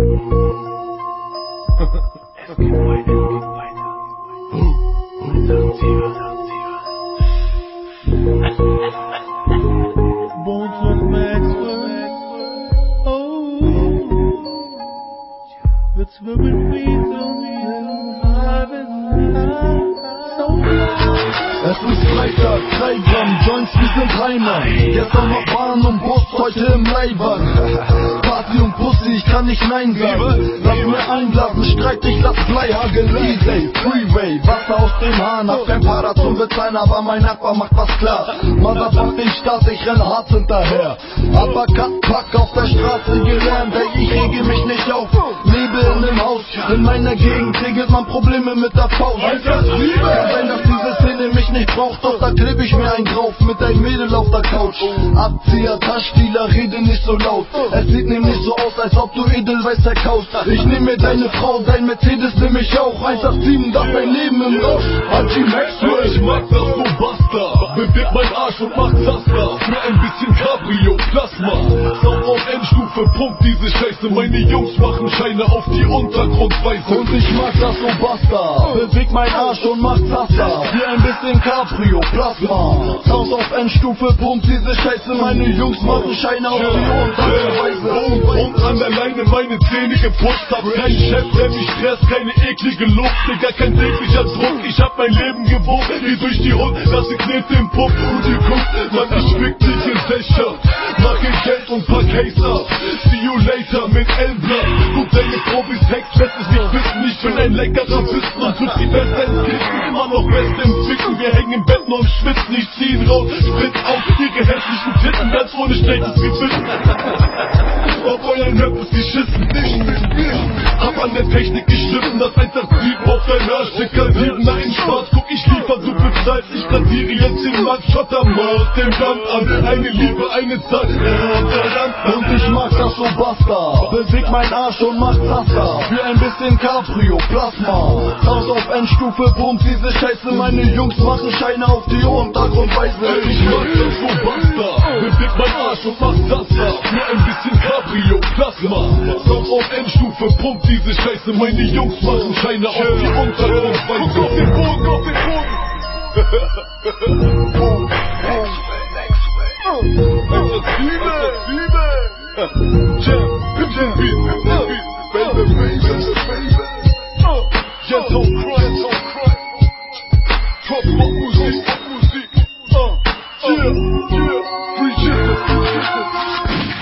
Es geht weiter, es geht weiter. Bones of Maxwell. Oh, wird zwirbeln wie so Es ist Freitag, 3 Gramm Joints, wir sind Heimer. Gestern noch Bahn und Bus, heute im Leihwagen. Party und ich kann nicht Nein sagen. Lass mir einblasen, Streit, ich lass Bleihagel. Easy, Freeway, Wasser aus dem Hahn. Hab kein Para zum Bezahlen, aber mein Nachbar macht was klar. Motherfuck den Start, ich renn hart hinterher. Uppercut, Pack auf der Straße gelernt, ey, ich rege mich nicht auf. Lebe in dem Haus, in meiner Gegend regelt man Probleme mit der Faust. Kann sein, dass diese Szene mich nicht braucht, doch da kleb ich mir einen drauf mit einem Couch. Abzieher, Taschdealer, rede nicht so laut. Es sieht nämlich so aus, als ob du Edelweiß verkaufst. Ich nehm mir deine Frau, dein Mercedes nehm ich auch. 187, das dein Leben im Rausch. Anti Maxwell, Ich mag das so Basta. Beweg mein Arsch und mach Zaster. Pump diese Scheiße. Meine Jungs machen Scheine auf die Untergrundweise. Und ich mag das so Basta. Beweg mein Arsch und mach Zaster. Wie ein bisschen Cabrio, Plasma. Sound auf Endstufe, pump diese Scheiße. Meine Jungs machen Scheine auf die Untergrundweise. Und, und an der Leine meine Zähne geputzt hab Kein Chef, der mich stresst, keine eklige Luft Digga, kein täglicher Druck Ich hab mein Leben gewohnt, geh durch die Hund ich Knete im Puff und ihr guckt Man, ich fick die Gesellschaft Mache Geld und pack Case ab See you later mit L-Block Guck deine Profis Hex, lässt es nicht wissen. Ich bin ein leckerer Wissen und tut die Beste ins Kissen Immer noch Best im Ficken Wir hängen im Bett nur im Schwitzen. Ich zieh ihn raus, spritz auf Ihre hässlichen Titten Ganz ohne schlechtes Gewissen. Auf euren Rap ist geschissen, mir. Hab an der Technik geschliffen, das 187 auf dein Arsch, Dicker, Dieben, nein, Spaß, guck, ich liefer, du ich rasiere jetzt den Markt, Schotter, mach den Band an, eine Liebe, eine Zahl, Und ich mag das so Basta. Beweg mein Arsch und mach Zaster. Für ein bisschen Cabrio, Plasma. Sound auf Endstufe, pump diese Scheiße. Meine Jungs machen Scheine auf die Untergrundweise. Ich mag das so Basta, beweg mein Arsch und mach Zaster, für ein bisschen Cabrio, Plasma, Sound auf Endstufe, pump diese Scheiße, meine Jungs machen Scheine auf die Untergrundweise. Guck auf den Boden, auf den Boden. Yeah, yeah, free chicken, free chicken.